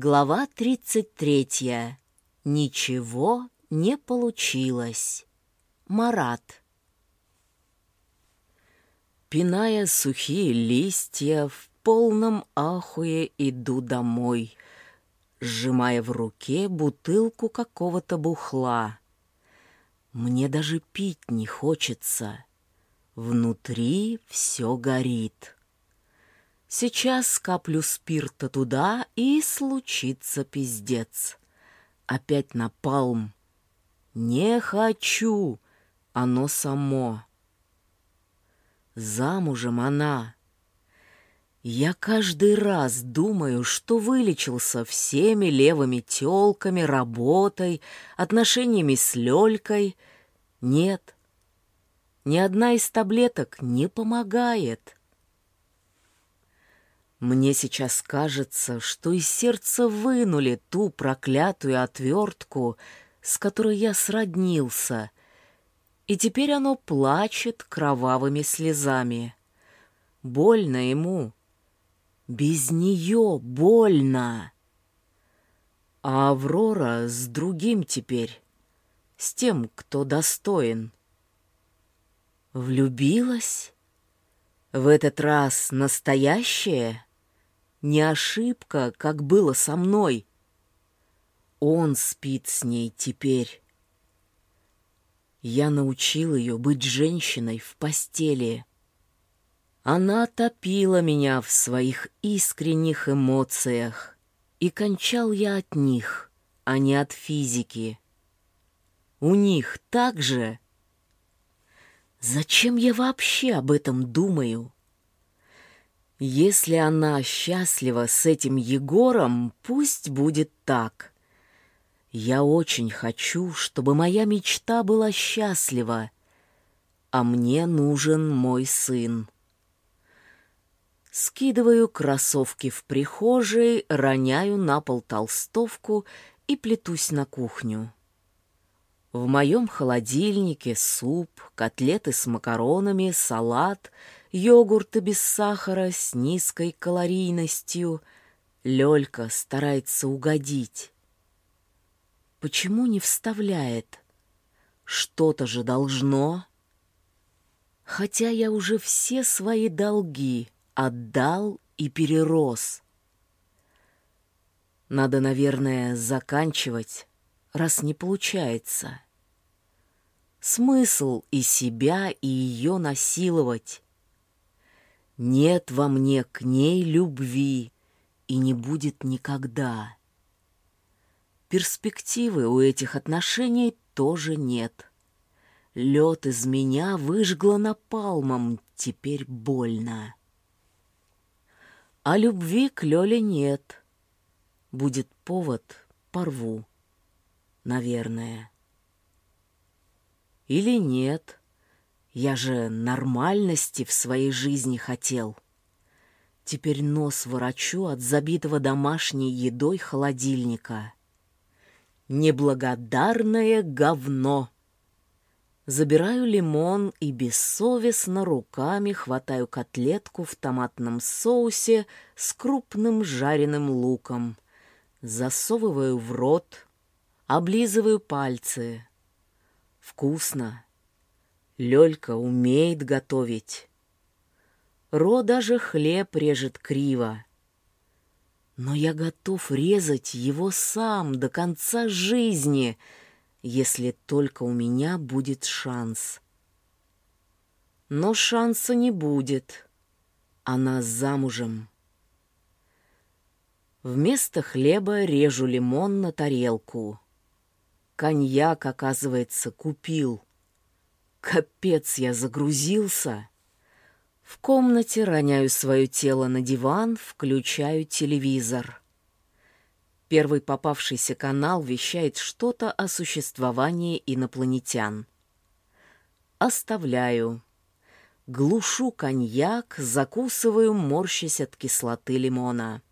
Глава 33. Ничего не получилось. Марат. Пиная сухие листья, в полном ахуе иду домой, сжимая в руке бутылку какого-то бухла. Мне даже пить не хочется. Внутри все горит. Сейчас каплю спирта туда, и случится пиздец. Опять напалм. Не хочу, оно само. Замужем она. Я каждый раз думаю, что вылечился всеми левыми тёлками, работой, отношениями с Лёлькой. Нет, ни одна из таблеток не помогает. Мне сейчас кажется, что из сердца вынули ту проклятую отвертку, с которой я сроднился, и теперь оно плачет кровавыми слезами. Больно ему. Без нее больно. А Аврора с другим теперь, с тем, кто достоин. Влюбилась? В этот раз настоящее? Не ошибка, как было со мной. Он спит с ней теперь. Я научил ее быть женщиной в постели. Она топила меня в своих искренних эмоциях, и кончал я от них, а не от физики. У них так же. Зачем я вообще об этом думаю? Если она счастлива с этим Егором, пусть будет так. Я очень хочу, чтобы моя мечта была счастлива, а мне нужен мой сын. Скидываю кроссовки в прихожей, роняю на пол толстовку и плетусь на кухню. В моем холодильнике суп, котлеты с макаронами, салат — йогурты без сахара с низкой калорийностью. Лёлька старается угодить. Почему не вставляет? Что-то же должно. Хотя я уже все свои долги отдал и перерос. Надо, наверное, заканчивать, раз не получается. Смысл и себя, и ее насиловать. Нет во мне к ней любви и не будет никогда. Перспективы у этих отношений тоже нет. Лед из меня выжгло напалмом, теперь больно. А любви к Лёле нет. Будет повод, порву. Наверное. Или нет. Я же нормальности в своей жизни хотел. Теперь нос ворочу от забитого домашней едой холодильника. Неблагодарное говно. Забираю лимон и бессовестно руками хватаю котлетку в томатном соусе с крупным жареным луком. Засовываю в рот, облизываю пальцы. Вкусно. Лёлька умеет готовить. Ро даже хлеб режет криво. Но я готов резать его сам до конца жизни, если только у меня будет шанс. Но шанса не будет. Она замужем. Вместо хлеба режу лимон на тарелку. Коньяк, оказывается, купил — Капец, я загрузился. В комнате роняю свое тело на диван, включаю телевизор. Первый попавшийся канал вещает что-то о существовании инопланетян. Оставляю. Глушу коньяк, закусываю, морщась от кислоты лимона.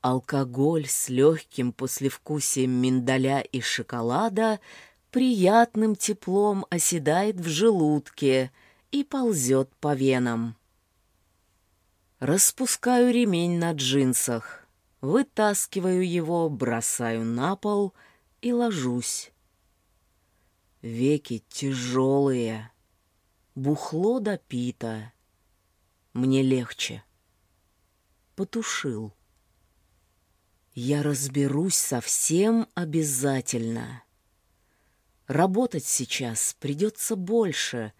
Алкоголь с легким послевкусием миндаля и шоколада приятным теплом оседает в желудке и ползет по венам. Распускаю ремень на джинсах. Вытаскиваю его, бросаю на пол и ложусь. Веки тяжелые, бухло допито. Мне легче. Потушил. Я разберусь совсем обязательно. Работать сейчас придется больше,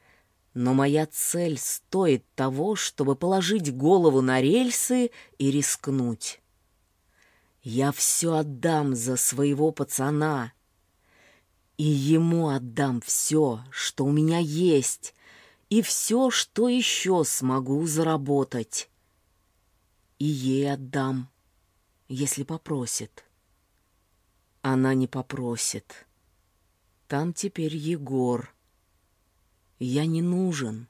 но моя цель стоит того, чтобы положить голову на рельсы и рискнуть. Я все отдам за своего пацана. И ему отдам все, что у меня есть, и все, что еще смогу заработать. И ей отдам, если попросит. Она не попросит. Там теперь Егор. Я не нужен.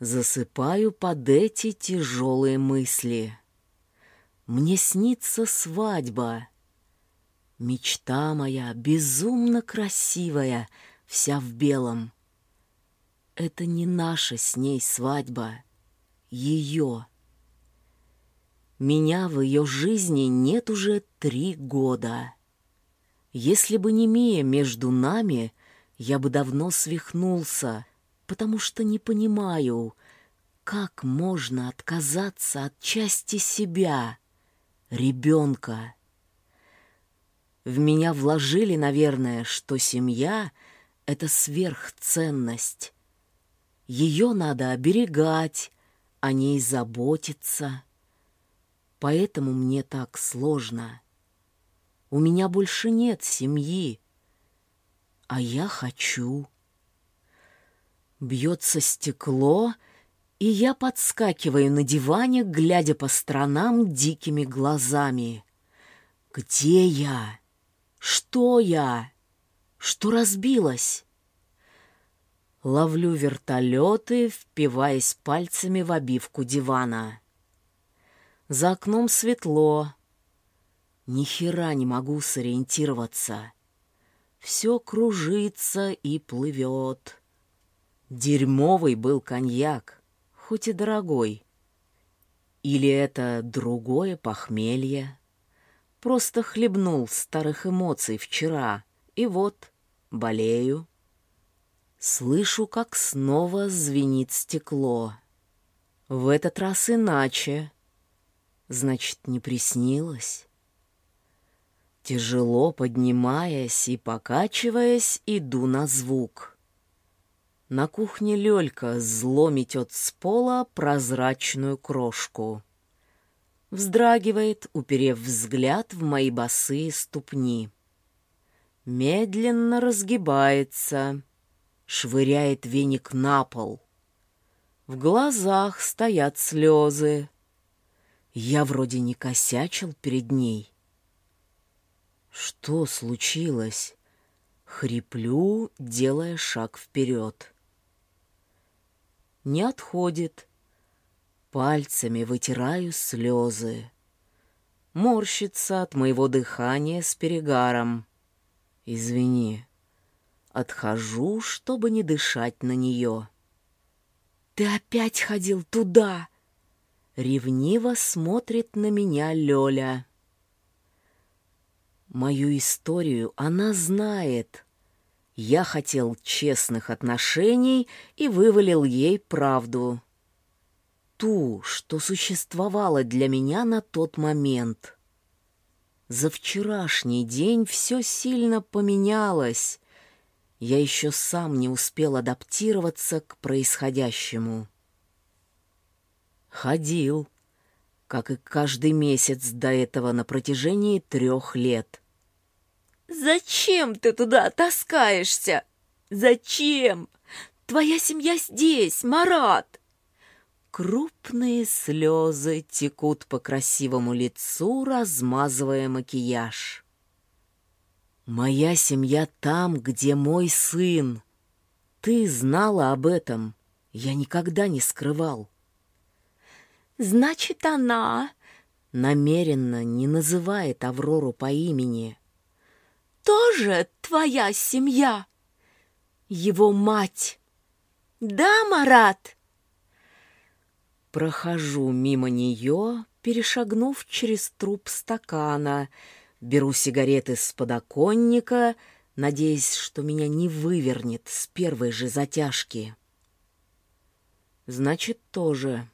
Засыпаю под эти тяжелые мысли. Мне снится свадьба. Мечта моя безумно красивая, вся в белом. Это не наша с ней свадьба, ее. Меня в ее жизни нет уже три года. Если бы не Мия между нами, я бы давно свихнулся, потому что не понимаю, как можно отказаться от части себя — ребенка. В меня вложили, наверное, что семья — это сверхценность. Ее надо оберегать, о ней заботиться. Поэтому мне так сложно. У меня больше нет семьи, а я хочу. Бьется стекло — и я подскакиваю на диване, глядя по сторонам дикими глазами. Где я? Что я? Что разбилось? Ловлю вертолеты, впиваясь пальцами в обивку дивана. За окном светло. Ни хера не могу сориентироваться. Все кружится и плывет. Дерьмовый был коньяк хоть и дорогой. Или это другое похмелье? Просто хлебнул старых эмоций вчера, и вот болею. Слышу, как снова звенит стекло. В этот раз иначе. Значит, не приснилось. Тяжело поднимаясь и покачиваясь, иду на звук. На кухне Лёлька зло метет с пола прозрачную крошку. Вздрагивает, уперев взгляд в мои босые ступни. Медленно разгибается, швыряет веник на пол. В глазах стоят слезы. Я вроде не косячил перед ней. Что случилось? Хриплю, делая шаг вперед не отходит. Пальцами вытираю слезы. Морщится от моего дыхания с перегаром. Извини. Отхожу, чтобы не дышать на нее. «Ты опять ходил туда!» Ревниво смотрит на меня Лёля. Мою историю она знает, я хотел честных отношений и вывалил ей правду. Ту, что существовала для меня на тот момент. За вчерашний день все сильно поменялось. Я еще сам не успел адаптироваться к происходящему. Ходил, как и каждый месяц до этого на протяжении трех лет. Зачем ты туда таскаешься? Зачем? Твоя семья здесь, Марат. Крупные слезы текут по красивому лицу, размазывая макияж. Моя семья там, где мой сын. Ты знала об этом. Я никогда не скрывал. Значит, она намеренно не называет Аврору по имени тоже твоя семья? Его мать. Да, Марат? Прохожу мимо нее, перешагнув через труп стакана, беру сигареты с подоконника, надеясь, что меня не вывернет с первой же затяжки. Значит, тоже.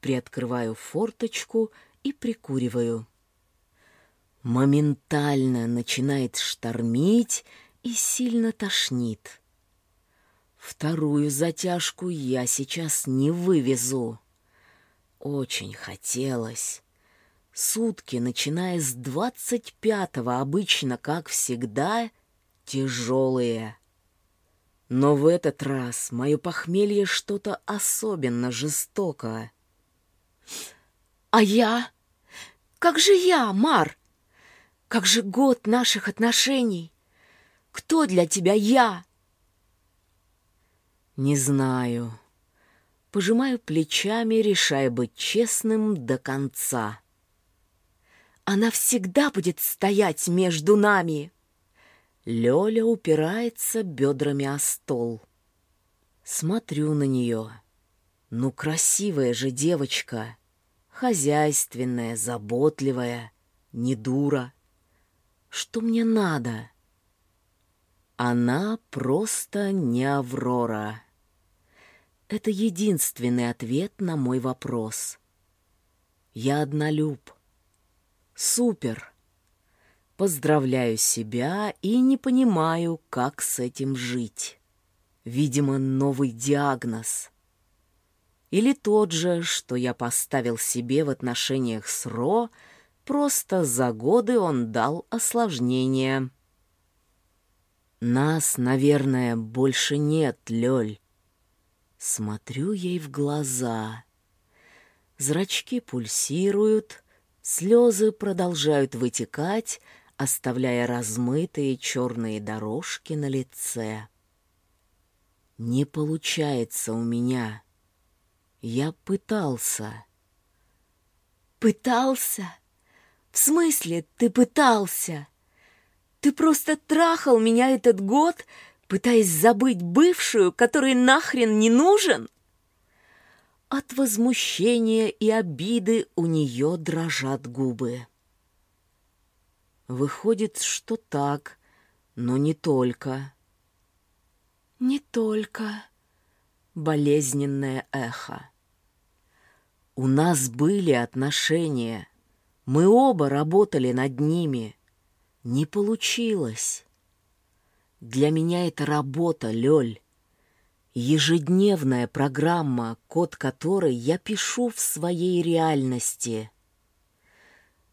Приоткрываю форточку и прикуриваю. Моментально начинает штормить и сильно тошнит. Вторую затяжку я сейчас не вывезу. Очень хотелось. Сутки, начиная с двадцать пятого, обычно, как всегда, тяжелые. Но в этот раз мое похмелье что-то особенно жестокое. «А я? Как же я, Мар? Как же год наших отношений? Кто для тебя я?» «Не знаю». Пожимаю плечами, решая быть честным до конца. «Она всегда будет стоять между нами!» Лёля упирается бедрами о стол. Смотрю на нее. Ну, красивая же девочка. Хозяйственная, заботливая, не дура. Что мне надо? Она просто не Аврора. Это единственный ответ на мой вопрос. Я однолюб. Супер. Поздравляю себя и не понимаю, как с этим жить. Видимо, новый диагноз. Или тот же, что я поставил себе в отношениях с Ро, просто за годы он дал осложнение. Нас, наверное, больше нет, Лёль. Смотрю ей в глаза. Зрачки пульсируют, слезы продолжают вытекать, оставляя размытые черные дорожки на лице. Не получается у меня. Я пытался. Пытался? В смысле ты пытался? Ты просто трахал меня этот год, пытаясь забыть бывшую, которой нахрен не нужен? От возмущения и обиды у нее дрожат губы. Выходит, что так, но не только. Не только. Болезненное эхо. У нас были отношения. Мы оба работали над ними. Не получилось. Для меня это работа, Лёль. Ежедневная программа, код которой я пишу в своей реальности.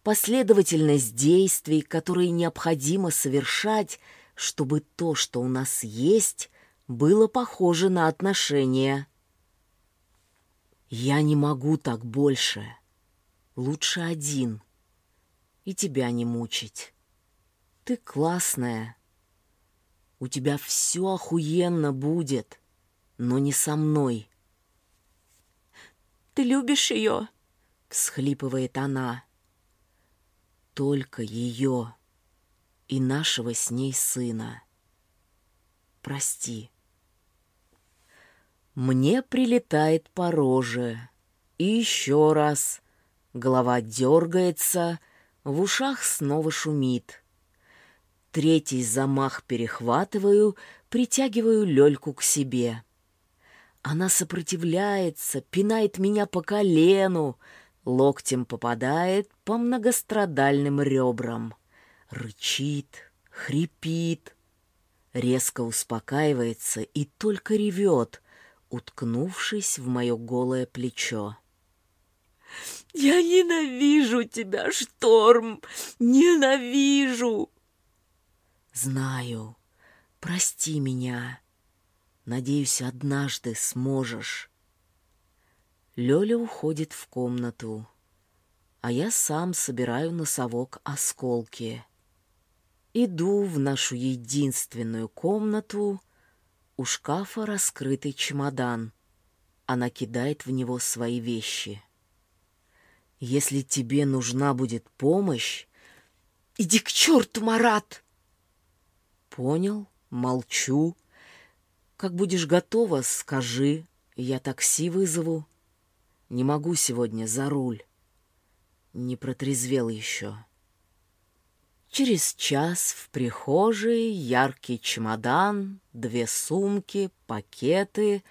Последовательность действий, которые необходимо совершать, чтобы то, что у нас есть, было похоже на отношения. Я не могу так больше. Лучше один. И тебя не мучить. Ты классная. У тебя все охуенно будет, но не со мной. «Ты любишь ее?» — всхлипывает она. «Только ее и нашего с ней сына. Прости». Мне прилетает по роже. И еще раз. Голова дергается, в ушах снова шумит. Третий замах перехватываю, притягиваю Лёльку к себе. Она сопротивляется, пинает меня по колену, локтем попадает по многострадальным ребрам. Рычит, хрипит, резко успокаивается и только ревет, уткнувшись в мое голое плечо. «Я ненавижу тебя, Шторм! Ненавижу!» Знаю. Прости меня. Надеюсь, однажды сможешь. Лёля уходит в комнату, а я сам собираю носовок осколки. Иду в нашу единственную комнату, у шкафа раскрытый чемодан. Она кидает в него свои вещи. Если тебе нужна будет помощь... Иди к черту, Марат! Понял, молчу. Как будешь готова, скажи, я такси вызову. Не могу сегодня за руль. не протрезвел еще. Через час в прихожей яркий чемодан, две сумки, пакеты,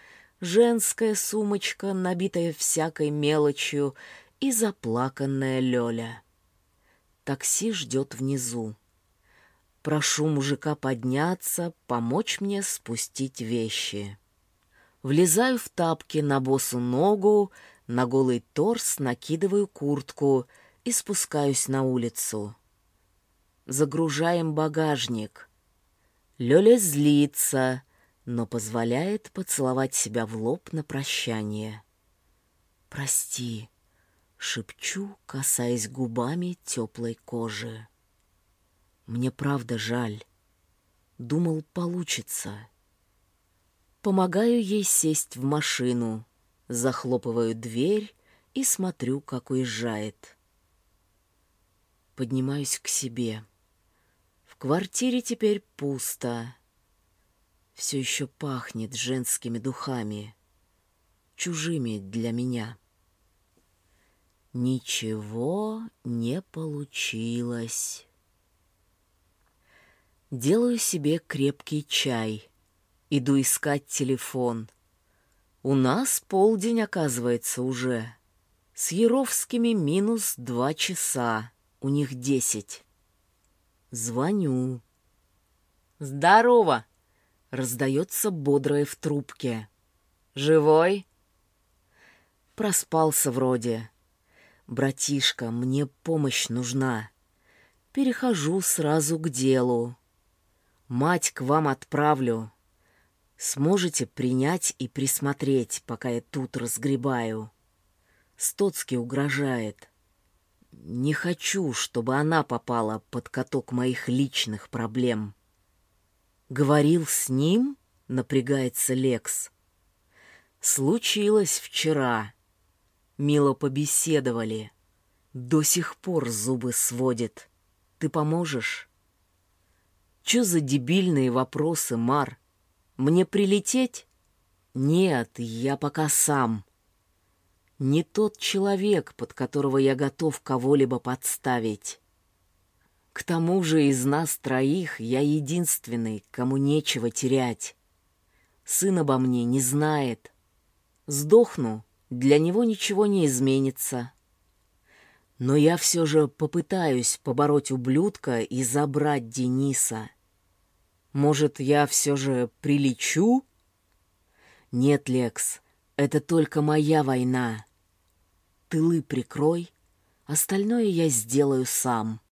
женская сумочка, набитая всякой мелочью, и заплаканная Лёля. Такси ждет внизу. Прошу мужика подняться, помочь мне спустить вещи. Влезаю в тапки на босу ногу, на голый торс накидываю куртку и спускаюсь на улицу. Загружаем багажник. Лёля злится, но позволяет поцеловать себя в лоб на прощание. «Прости», — шепчу, касаясь губами теплой кожи. «Мне правда жаль. Думал, получится». Помогаю ей сесть в машину, захлопываю дверь и смотрю, как уезжает. Поднимаюсь к себе. В квартире теперь пусто. Все еще пахнет женскими духами, чужими для меня. Ничего не получилось. Делаю себе крепкий чай. Иду искать телефон. У нас полдень, оказывается, уже. С Яровскими минус два часа. У них десять. Звоню. «Здорово!» — раздается бодрое в трубке. «Живой?» Проспался вроде. «Братишка, мне помощь нужна. Перехожу сразу к делу. Мать к вам отправлю. Сможете принять и присмотреть, пока я тут разгребаю?» Стоцкий угрожает. Не хочу, чтобы она попала под каток моих личных проблем. Говорил с ним, напрягается Лекс. Случилось вчера. Мило побеседовали. До сих пор зубы сводит. Ты поможешь? Чё за дебильные вопросы, Мар? Мне прилететь? Нет, я пока сам не тот человек, под которого я готов кого-либо подставить. К тому же из нас троих я единственный, кому нечего терять. Сын обо мне не знает. Сдохну, для него ничего не изменится. Но я все же попытаюсь побороть ублюдка и забрать Дениса. Может, я все же прилечу? Нет, Лекс, это только моя война тылы прикрой, остальное я сделаю сам.